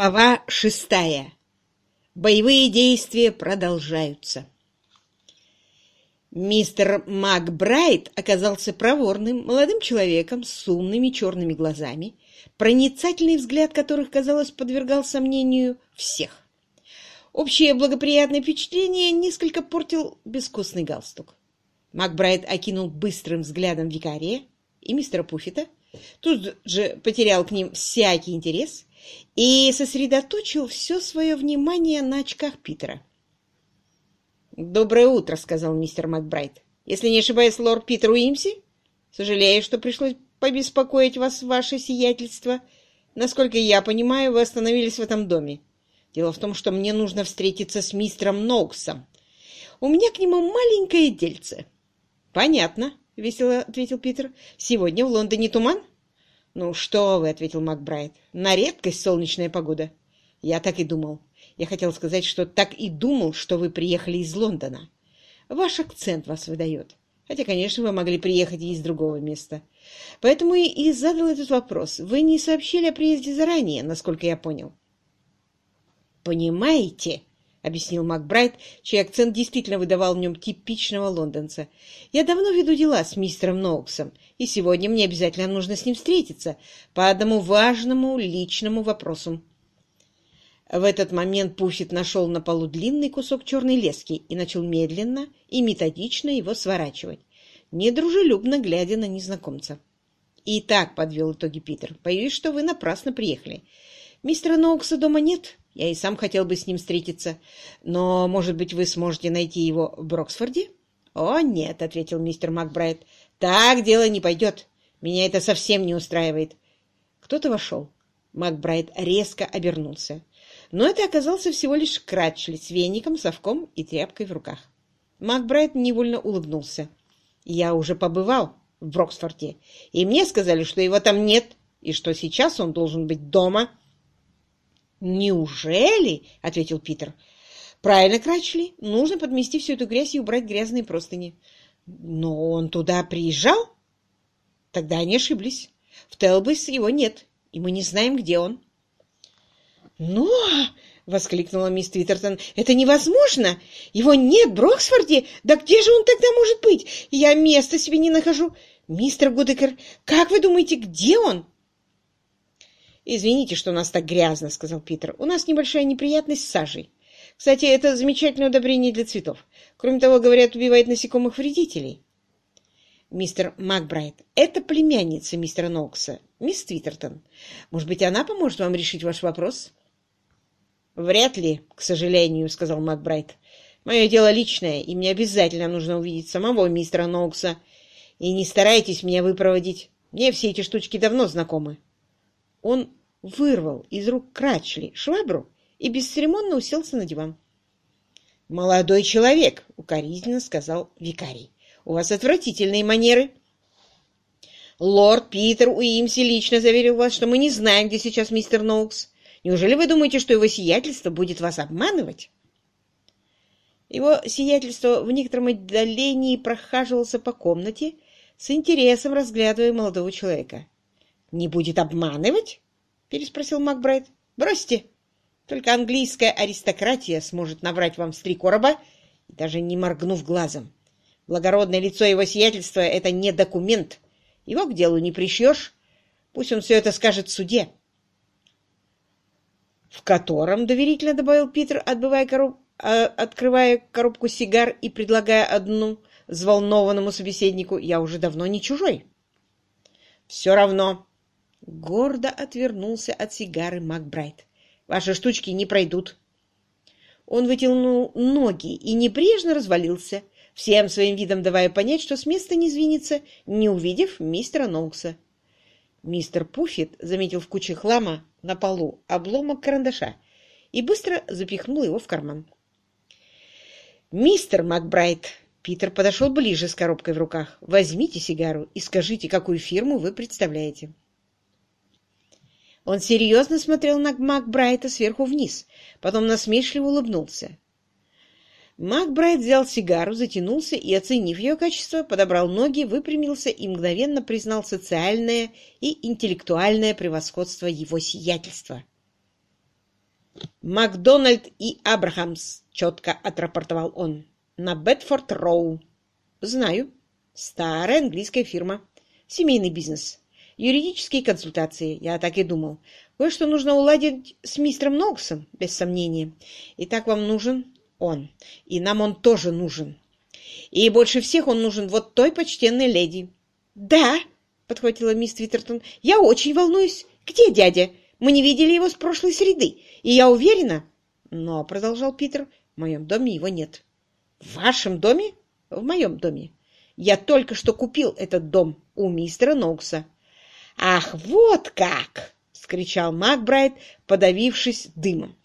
Глава шестая. Боевые действия продолжаются. Мистер Макбрайт оказался проворным молодым человеком с умными черными глазами, проницательный взгляд которых, казалось, подвергал сомнению всех. Общее благоприятное впечатление несколько портил безвкусный галстук. Макбрайт окинул быстрым взглядом викария и мистера Пуффита, тут же потерял к ним всякий интерес и сосредоточил все свое внимание на очках Питера. «Доброе утро», — сказал мистер Макбрайт. «Если не ошибаюсь, лорд Питер Уимси? Сожалею, что пришлось побеспокоить вас, ваше сиятельство. Насколько я понимаю, вы остановились в этом доме. Дело в том, что мне нужно встретиться с мистером Ноуксом. У меня к нему маленькое дельце». «Понятно», — весело ответил Питер. «Сегодня в Лондоне туман?» «Ну что вы», — ответил Макбрайт, — «на редкость солнечная погода». «Я так и думал. Я хотел сказать, что так и думал, что вы приехали из Лондона. Ваш акцент вас выдает. Хотя, конечно, вы могли приехать и из другого места. Поэтому и задал этот вопрос. Вы не сообщили о приезде заранее, насколько я понял». «Понимаете?» — объяснил Макбрайт, чей акцент действительно выдавал в нем типичного лондонца. «Я давно веду дела с мистером Ноуксом, и сегодня мне обязательно нужно с ним встретиться по одному важному личному вопросу». В этот момент Пуффит нашел на полу длинный кусок черной лески и начал медленно и методично его сворачивать, недружелюбно глядя на незнакомца. «Итак», — подвел итоги Питер, — «боюсь, что вы напрасно приехали. Мистера Ноукса дома нет, я и сам хотел бы с ним встретиться. Но, может быть, вы сможете найти его в Броксфорде? — О, нет, — ответил мистер Макбрайт. — Так дело не пойдет. Меня это совсем не устраивает. Кто-то вошел. Макбрайт резко обернулся. Но это оказался всего лишь Кратчли с веником, совком и тряпкой в руках. Макбрайт невольно улыбнулся. «Я уже побывал в Броксфорде, и мне сказали, что его там нет, и что сейчас он должен быть дома». «Неужели?» — ответил Питер. «Правильно, Крачли. Нужно подмести всю эту грязь и убрать грязные простыни». «Но он туда приезжал?» «Тогда они ошиблись. В Телбейс его нет, и мы не знаем, где он». «Но!» — воскликнула мисс Твиттертон. «Это невозможно! Его нет в Броксфорде! Да где же он тогда может быть? Я места себе не нахожу! Мистер Гудекер, как вы думаете, где он?» «Извините, что у нас так грязно», — сказал Питер. «У нас небольшая неприятность с сажей. Кстати, это замечательное удобрение для цветов. Кроме того, говорят, убивает насекомых вредителей». «Мистер Макбрайт, это племянница мистера Нокса, мисс Твиттертон. Может быть, она поможет вам решить ваш вопрос?» «Вряд ли, к сожалению», — сказал Макбрайт. «Мое дело личное, и мне обязательно нужно увидеть самого мистера Нокса. И не старайтесь меня выпроводить. Мне все эти штучки давно знакомы». Он вырвал из рук Крачли швабру и бесцеремонно уселся на диван. «Молодой человек!» — укоризненно сказал викарий. «У вас отвратительные манеры!» «Лорд Питер Уимси лично заверил вас, что мы не знаем, где сейчас мистер Ноукс. Неужели вы думаете, что его сиятельство будет вас обманывать?» Его сиятельство в некотором отдалении прохаживался по комнате, с интересом разглядывая молодого человека. «Не будет обманывать?» — переспросил Макбрайт. «Бросьте! Только английская аристократия сможет набрать вам с три короба, даже не моргнув глазом. Благородное лицо его сиятельства — это не документ. Его к делу не пришьешь. Пусть он все это скажет в суде». «В котором, — доверительно добавил Питер, отбывая короб... э, открывая коробку сигар и предлагая одну взволнованному собеседнику, — я уже давно не чужой». «Все равно», Гордо отвернулся от сигары Макбрайт. «Ваши штучки не пройдут». Он вытянул ноги и небрежно развалился, всем своим видом давая понять, что с места не звинится, не увидев мистера Ноукса. Мистер Пуффит заметил в куче хлама на полу обломок карандаша и быстро запихнул его в карман. «Мистер Макбрайт!» Питер подошел ближе с коробкой в руках. «Возьмите сигару и скажите, какую фирму вы представляете». Он серьезно смотрел на Макбрайта сверху вниз, потом насмешливо улыбнулся. Макбрайт взял сигару, затянулся и, оценив ее качество, подобрал ноги, выпрямился и мгновенно признал социальное и интеллектуальное превосходство его сиятельства. «Макдональд и Абрахамс», — четко отрапортовал он. «На Бетфорд-Роу». «Знаю. Старая английская фирма. Семейный бизнес. Юридические консультации. Я так и думал. Кое-что нужно уладить с мистером Ноксом, без сомнения. И так вам нужен он. И нам он тоже нужен. И больше всех он нужен вот той почтенной леди». «Да», — подхватила мисс Твиттертон, — «я очень волнуюсь. Где дядя? Мы не видели его с прошлой среды, и я уверена...» «Но», — продолжал Питер, — «в моем доме его нет». «В вашем доме?» «В моем доме. Я только что купил этот дом у мистера Ноукса». «Ах, вот как!» — скричал Макбрайт, подавившись дымом.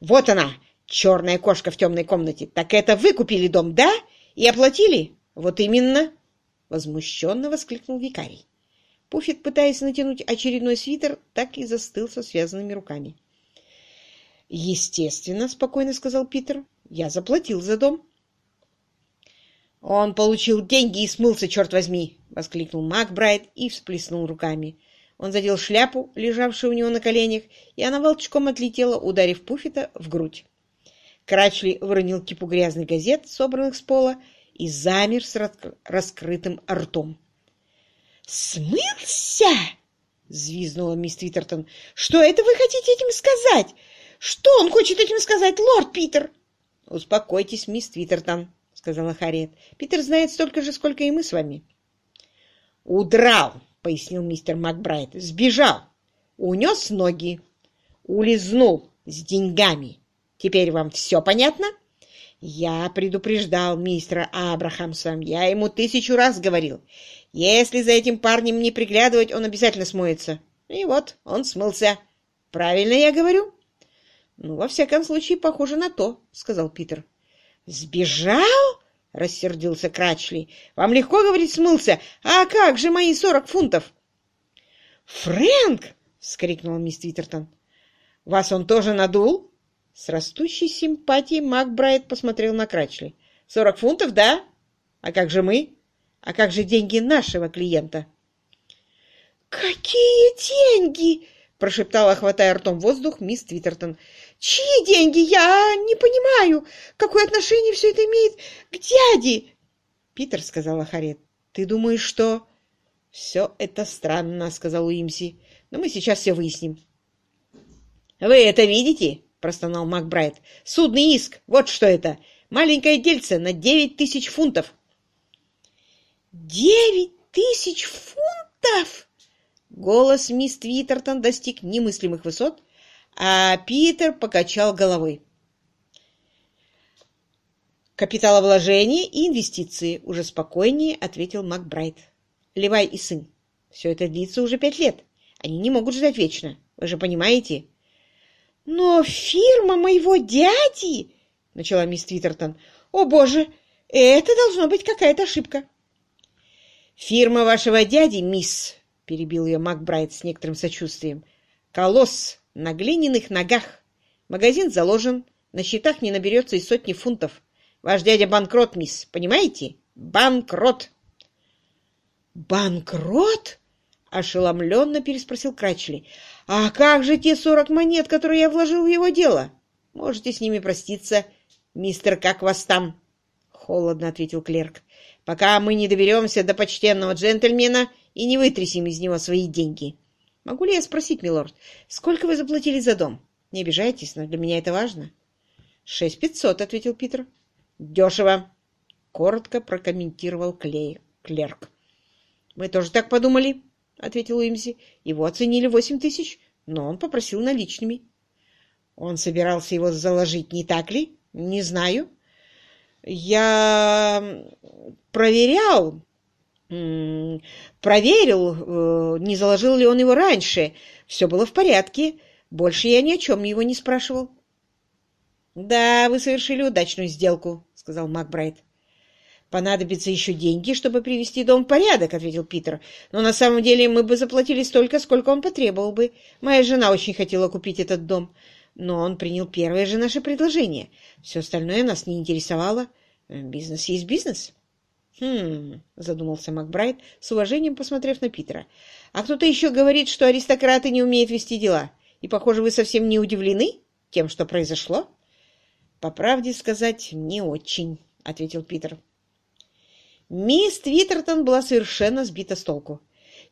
«Вот она, черная кошка в темной комнате. Так это вы купили дом, да? И оплатили?» «Вот именно!» — возмущенно воскликнул викарий. Пуффит, пытаясь натянуть очередной свитер, так и застыл со связанными руками. «Естественно», — спокойно сказал Питер, — «я заплатил за дом». «Он получил деньги и смылся, черт возьми!» — воскликнул Макбрайт и всплеснул руками. Он задел шляпу, лежавшую у него на коленях, и она волчком отлетела, ударив Пуффита в грудь. Крачли выронил кипу грязных газет, собранных с пола, и замер с раскрытым ртом. «Смылся?» — взвизгнула мисс Твиттертон. «Что это вы хотите этим сказать? Что он хочет этим сказать, лорд Питер?» «Успокойтесь, мисс Твиттертон», — сказала Харриет. «Питер знает столько же, сколько и мы с вами». «Удрал», — пояснил мистер Макбрайт. «Сбежал. Унес ноги. Улизнул с деньгами. Теперь вам все понятно?» «Я предупреждал мистера Абрахамса. Я ему тысячу раз говорил. Если за этим парнем не приглядывать, он обязательно смоется. И вот, он смылся. Правильно я говорю? Ну, во всяком случае, похоже на то, сказал Питер. Сбежал? Рассердился Крачли. Вам легко говорить смылся. А как же мои сорок фунтов? Фрэнк! вскрикнула мисс Твиттертон. Вас он тоже надул? С растущей симпатией Макбрайт посмотрел на Крачли. «Сорок фунтов, да? А как же мы?» А как же деньги нашего клиента? «Какие деньги?» — прошептала, хватая ртом воздух, мисс Твиттертон. «Чьи деньги? Я не понимаю. Какое отношение все это имеет к дяде?» «Питер», — сказала Харет, — «ты думаешь, что...» «Все это странно», — сказал Уимси. «Но мы сейчас все выясним». «Вы это видите?» — простонал Макбрайт. «Судный иск. Вот что это. Маленькое дельце на девять тысяч фунтов». «Девять тысяч фунтов!» Голос мисс Твиттертон достиг немыслимых высот, а Питер покачал головой. «Капиталовложение и инвестиции», — уже спокойнее ответил Макбрайт. «Левай и сын. Все это длится уже пять лет. Они не могут ждать вечно. Вы же понимаете?» «Но фирма моего дяди...» — начала мисс Твиттертон. «О, боже, это должно быть какая-то ошибка». «Фирма вашего дяди, мисс», — перебил ее Макбрайт с некоторым сочувствием, — «колосс на глиняных ногах. Магазин заложен, на счетах не наберется и сотни фунтов. Ваш дядя банкрот, мисс, понимаете? Банкрот!» «Банкрот?» — ошеломленно переспросил Крачли. «А как же те сорок монет, которые я вложил в его дело? Можете с ними проститься, мистер, как вас там?» — холодно ответил клерк пока мы не доберемся до почтенного джентльмена и не вытрясем из него свои деньги. Могу ли я спросить, милорд, сколько вы заплатили за дом? Не обижайтесь, но для меня это важно. Шесть пятьсот, — ответил Питер. Дешево, — коротко прокомментировал клей... клерк. Мы тоже так подумали, — ответил Уимзи. Его оценили восемь тысяч, но он попросил наличными. Он собирался его заложить, не так ли? Не знаю. Я проверял, проверил, э, не заложил ли он его раньше. Все было в порядке. Больше я ни о чем его не спрашивал. «Да, вы совершили удачную сделку», — сказал Макбрайт. «Понадобятся еще деньги, чтобы привести дом в порядок», — ответил Питер. «Но на самом деле мы бы заплатили столько, сколько он потребовал бы. Моя жена очень хотела купить этот дом, но он принял первое же наше предложение. Все остальное нас не интересовало. Бизнес есть бизнес». «Хм...» — задумался Макбрайт, с уважением посмотрев на Питера. «А кто-то еще говорит, что аристократы не умеют вести дела. И, похоже, вы совсем не удивлены?» тем, что произошло? По правде сказать, не очень, ответил Питер. Мисс Твиттертон была совершенно сбита с толку.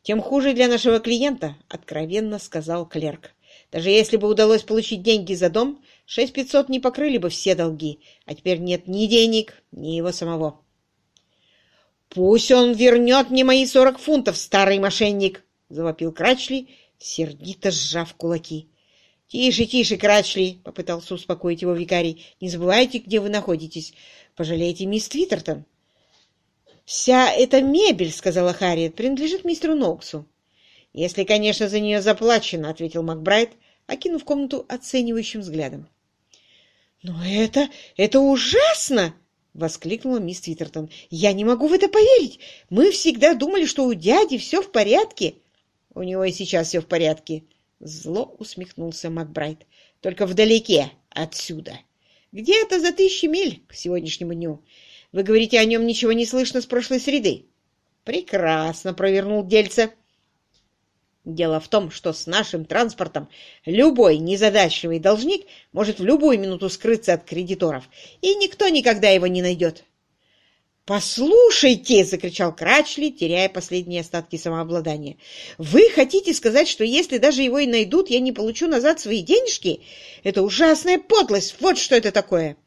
Тем хуже для нашего клиента, откровенно сказал клерк. Даже если бы удалось получить деньги за дом, шесть пятьсот не покрыли бы все долги, а теперь нет ни денег, ни его самого. «Пусть он вернет мне мои сорок фунтов, старый мошенник!» — завопил Крачли, сердито сжав кулаки. «Тише, тише, Крачли!» — попытался успокоить его викарий. «Не забывайте, где вы находитесь. Пожалейте мисс Твиттертон». «Вся эта мебель, — сказала Харриет, — принадлежит мистеру Ноксу». «Если, конечно, за нее заплачено», — ответил Макбрайт, окинув комнату оценивающим взглядом. «Но это... это ужасно!» — воскликнула мисс Твиттертон. «Я не могу в это поверить! Мы всегда думали, что у дяди все в порядке!» «У него и сейчас все в порядке!» Зло усмехнулся Макбрайт. «Только вдалеке отсюда. Где-то за тысячи миль к сегодняшнему дню. Вы говорите, о нем ничего не слышно с прошлой среды?» «Прекрасно!» — провернул дельце. Дело в том, что с нашим транспортом любой незадачливый должник может в любую минуту скрыться от кредиторов, и никто никогда его не найдет. «Послушайте!» — закричал Крачли, теряя последние остатки самообладания. «Вы хотите сказать, что если даже его и найдут, я не получу назад свои денежки? Это ужасная подлость! Вот что это такое!»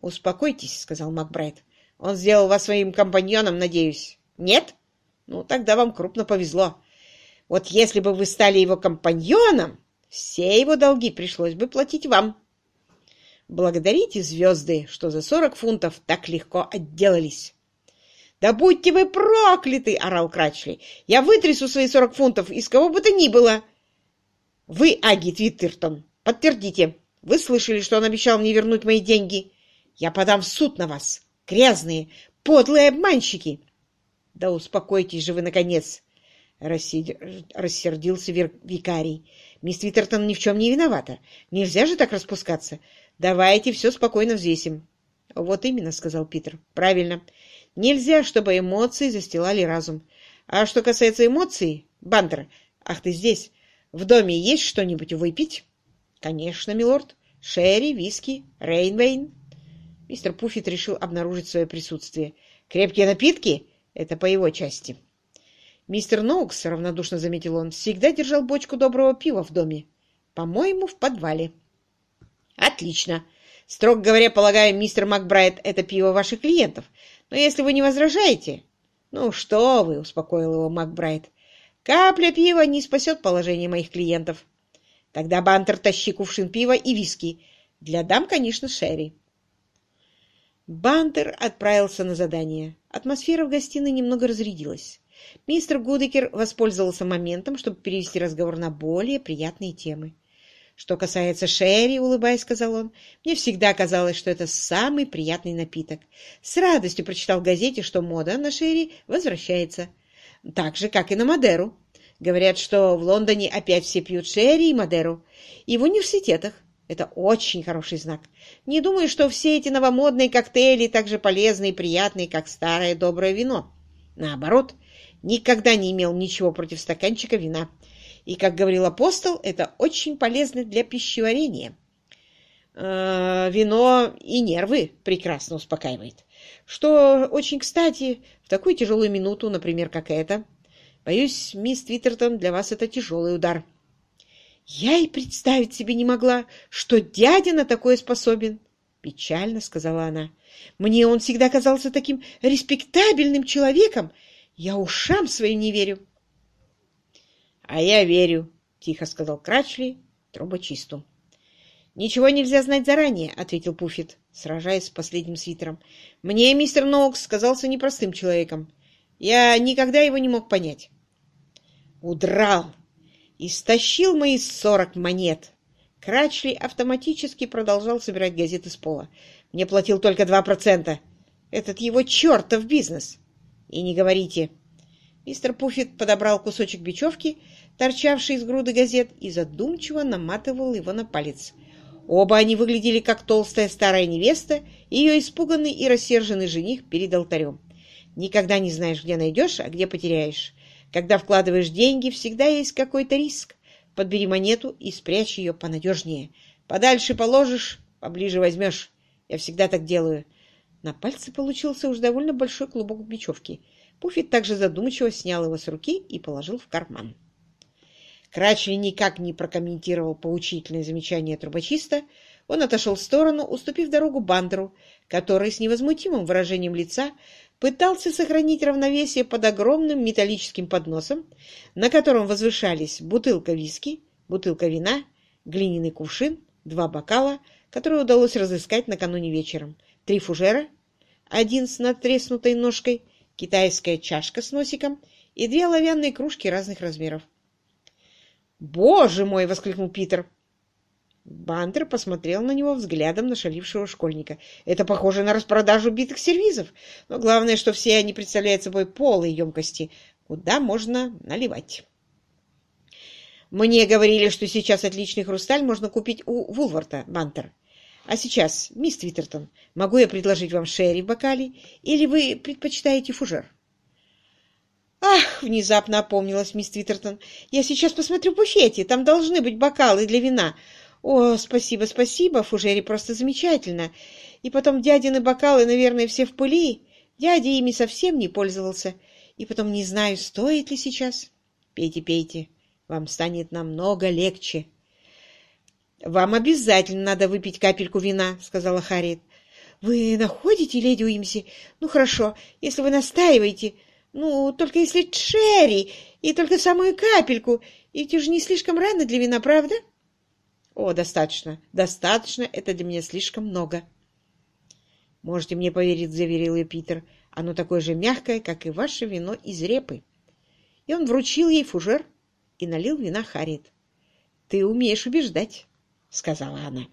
«Успокойтесь», — сказал Макбрайт. «Он сделал вас своим компаньоном, надеюсь. Нет? Ну, тогда вам крупно повезло. Вот если бы вы стали его компаньоном, все его долги пришлось бы платить вам. Благодарите звезды, что за сорок фунтов так легко отделались. «Да будьте вы прокляты!» — орал Крачли. «Я вытрясу свои сорок фунтов из кого бы то ни было!» «Вы, Аги Твиттертон, подтвердите. Вы слышали, что он обещал мне вернуть мои деньги? Я подам в суд на вас, грязные, подлые обманщики!» «Да успокойтесь же вы, наконец! Рассердился викарий. «Мисс Твиттертон ни в чем не виновата. Нельзя же так распускаться. Давайте все спокойно взвесим». «Вот именно», — сказал Питер. «Правильно. Нельзя, чтобы эмоции застилали разум. А что касается эмоций, Бандер, ах ты здесь, в доме есть что-нибудь выпить?» «Конечно, милорд. Шерри, виски, рейнвейн». Мистер Пуффит решил обнаружить свое присутствие. «Крепкие напитки? Это по его части». Мистер Ноукс, равнодушно заметил он, всегда держал бочку доброго пива в доме. По-моему, в подвале. Отлично. Строго говоря, полагаю, мистер Макбрайт, это пиво ваших клиентов. Но если вы не возражаете... Ну что вы, успокоил его Макбрайт. Капля пива не спасет положение моих клиентов. Тогда Бантер тащи кувшин пива и виски. Для дам, конечно, Шерри. Бантер отправился на задание. Атмосфера в гостиной немного разрядилась. Мистер Гудекер воспользовался моментом, чтобы перевести разговор на более приятные темы. «Что касается Шерри, — улыбаясь, сказал он, — мне всегда казалось, что это самый приятный напиток. С радостью прочитал в газете, что мода на Шерри возвращается. Так же, как и на Мадеру. Говорят, что в Лондоне опять все пьют Шерри и Мадеру. И в университетах. Это очень хороший знак. Не думаю, что все эти новомодные коктейли так же полезны и приятны, как старое доброе вино. Наоборот, никогда не имел ничего против стаканчика вина. И, как говорил апостол, это очень полезно для пищеварения. Э, вино и нервы прекрасно успокаивает. Что очень кстати в такую тяжелую минуту, например, как эта. Боюсь, мисс Твиттертон, для вас это тяжелый удар. Я и представить себе не могла, что дядя на такое способен. Печально, сказала она. Мне он всегда казался таким респектабельным человеком, я ушам своим не верю. — А я верю, — тихо сказал Крачли трубочисту. — Ничего нельзя знать заранее, — ответил Пуффит, сражаясь с последним свитером. — Мне мистер Ноукс казался непростым человеком. Я никогда его не мог понять. Удрал и стащил мои сорок монет. Крачли автоматически продолжал собирать газеты с пола. Мне платил только два процента. Этот его чертов бизнес. И не говорите. Мистер Пуффит подобрал кусочек бечевки, торчавший из груды газет, и задумчиво наматывал его на палец. Оба они выглядели как толстая старая невеста и ее испуганный и рассерженный жених перед алтарем. Никогда не знаешь, где найдешь, а где потеряешь. Когда вкладываешь деньги, всегда есть какой-то риск. Подбери монету и спрячь ее понадежнее. Подальше положишь, поближе возьмешь. Я всегда так делаю. На пальце получился уж довольно большой клубок бечевки. Пуффит также задумчиво снял его с руки и положил в карман. Крачли никак не прокомментировал поучительное замечание трубочиста. Он отошел в сторону, уступив дорогу Бандеру, который с невозмутимым выражением лица пытался сохранить равновесие под огромным металлическим подносом, на котором возвышались бутылка виски, бутылка вина, глиняный кувшин, два бокала, которые удалось разыскать накануне вечером, три фужера, один с надтреснутой ножкой, китайская чашка с носиком и две оловянные кружки разных размеров. «Боже мой!» — воскликнул Питер. Бантер посмотрел на него взглядом нашалившего школьника. «Это похоже на распродажу битых сервизов. Но главное, что все они представляют собой полые емкости, куда можно наливать». «Мне говорили, что сейчас отличный хрусталь можно купить у Вулварта, Бантер. А сейчас, мисс Твиттертон, могу я предложить вам шерри в бокале, или вы предпочитаете фужер?» «Ах!» — внезапно опомнилась мисс Твиттертон. «Я сейчас посмотрю в буфете. Там должны быть бокалы для вина. О, спасибо, спасибо, фужери просто замечательно. И потом дядины бокалы, наверное, все в пыли. Дядя ими совсем не пользовался. И потом не знаю, стоит ли сейчас. Пейте, пейте. Вам станет намного легче». «Вам обязательно надо выпить капельку вина», — сказала Харриет. «Вы находите, леди Уимси? Ну, хорошо, если вы настаиваете...» Ну, только если Черри, и только самую капельку. И ведь уже не слишком рано для вина, правда? О, достаточно. Достаточно. Это для меня слишком много. Можете мне поверить, заверил ее Питер. Оно такое же мягкое, как и ваше вино из репы. И он вручил ей фужер и налил вина Харит. Ты умеешь убеждать, сказала она.